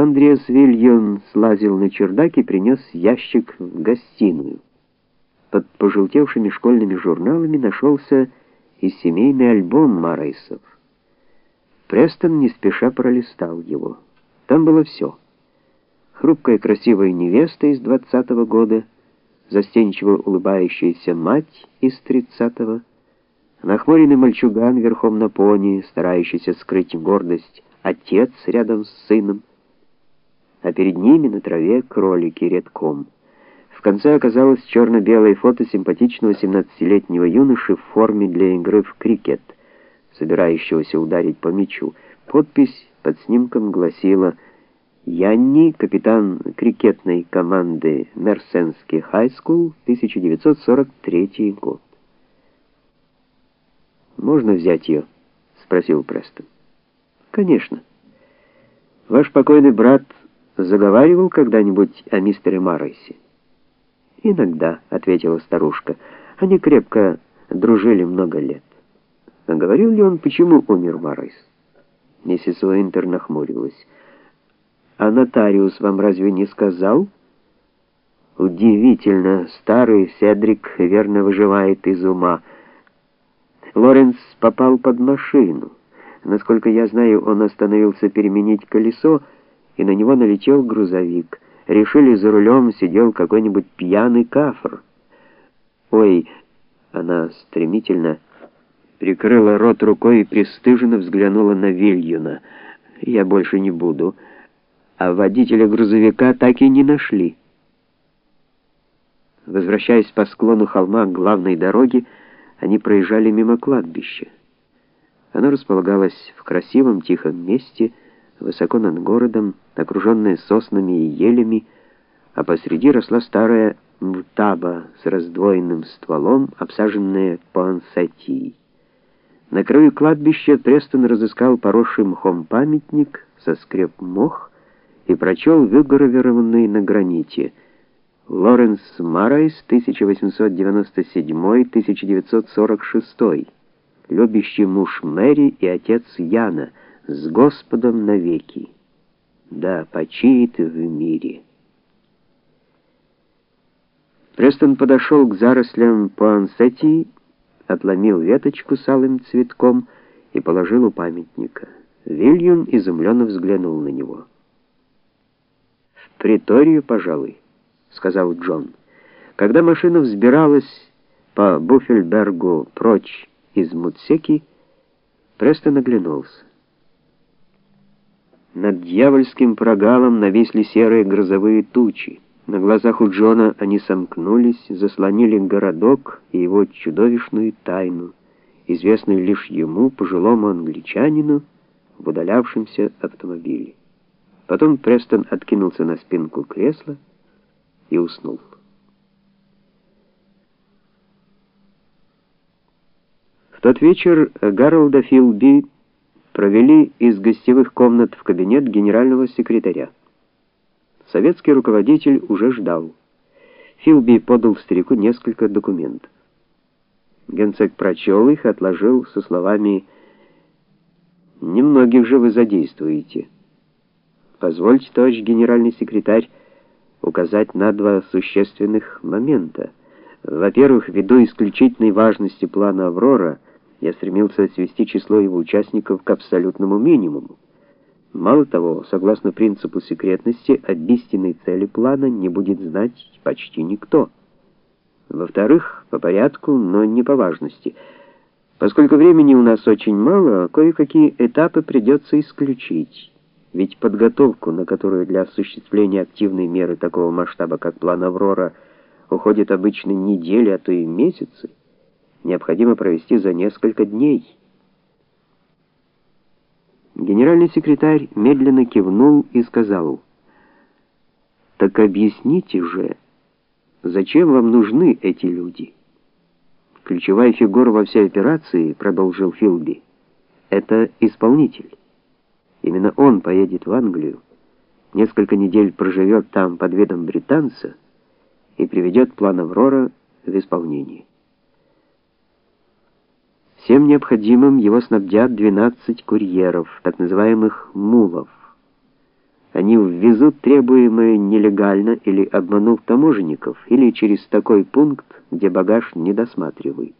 Андреас Вильон слазил на чердак и принес ящик в гостиную. Под пожелтевшими школьными журналами нашелся и семейный альбом Марайсов. Престон не спеша пролистал его. Там было все. Хрупкая красивая невеста из двадцатого года, застенчиво улыбающаяся мать из тридцатого, нахмуренный мальчуган верхом на пони, старающийся скрыть гордость, отец рядом с сыном, а перед ними на траве кролики редком. В конце оказалось черно-белое фото симпатичного 17-летнего юноши в форме для игры в крикет, собирающегося ударить по мячу. Подпись под снимком гласила Янни, капитан крикетной команды Мерсенский хайскул, 1943 год. Можно взять ее?» — спросил Престон. Конечно. Ваш покойный брат заговаривал когда-нибудь о мистере Маррейсе? Иногда, ответила старушка. Они крепко дружили много лет. А говорил ли он, почему умер Маррейс? Миссис Уинтер нахмурилась. А нотариус вам разве не сказал? Удивительно, старый Седрик верно выживает из ума. Лоренс попал под машину. Насколько я знаю, он остановился переменить колесо, и на него налетел грузовик. Решили, за рулем сидел какой-нибудь пьяный кафр. Ой, она стремительно прикрыла рот рукой и пристыженно взглянула на Вильюна. Я больше не буду. А водителя грузовика так и не нашли. Возвращаясь по склону холма к главной дороге, они проезжали мимо кладбища. Оно располагалось в красивом тихом месте, высоко над городом, окруженное соснами и елями, а посреди росла старая мтаба с раздвоенным стволом, обсаженная пансатией. На краю кладбища Престон разыскал поросший мхом памятник, соскреб мох и прочел выгравированный на граните. Лоренс Марайс, 1897-1946 любящий муж Мэри и отец Яна, с Господом навеки. Да почиет в мире. Престон подошел к зарослям пуансетии, отломил веточку с алым цветком и положил у памятника. Вильям изумленно взглянул на него. «В приторию, пожалуй», — сказал Джон. Когда машина взбиралась по Буффельбергу прочь из Муцеки, Престон оглянулся. Над дьявольским прогалом нависли серые грозовые тучи. На глазах у Джона они сомкнулись, заслонили городок и его чудовищную тайну, известную лишь ему, пожилому англичанину, в удалявшемся автомобиле. Потом Престон откинулся на спинку кресла и уснул. В тот вечер Гарольда Филби провели из гостевых комнат в кабинет генерального секретаря. Советский руководитель уже ждал. Филби подал старику несколько документов. Генсек прочел их, отложил со словами «Немногих же вы задействуете. Позвольте, товарищ генеральный секретарь, указать на два существенных момента. Во-первых, ввиду исключительной важности плана «Аврора», я стремился свести число его участников к абсолютному минимуму. Мало того, согласно принципу секретности, об истинной цели плана не будет знать почти никто. Во-вторых, по порядку, но не по важности. Поскольку времени у нас очень мало, кое-какие этапы придется исключить. Ведь подготовку, на которую для осуществления активной меры такого масштаба, как план «Аврора», уходит обычно недели, а то и месяцы, необходимо провести за несколько дней. Генеральный секретарь медленно кивнул и сказал: "Так объясните же, зачем вам нужны эти люди?" Ключевая фигура во всей операции, продолжил Филби, это исполнитель. Именно он поедет в Англию, несколько недель проживет там под видом британца и приведет план Аврора в исполнение. Всем необходимым его снабдят 12 курьеров, так называемых мулов. Они ввезут требуемое нелегально или обманув таможенников, или через такой пункт, где багаж не досматривают.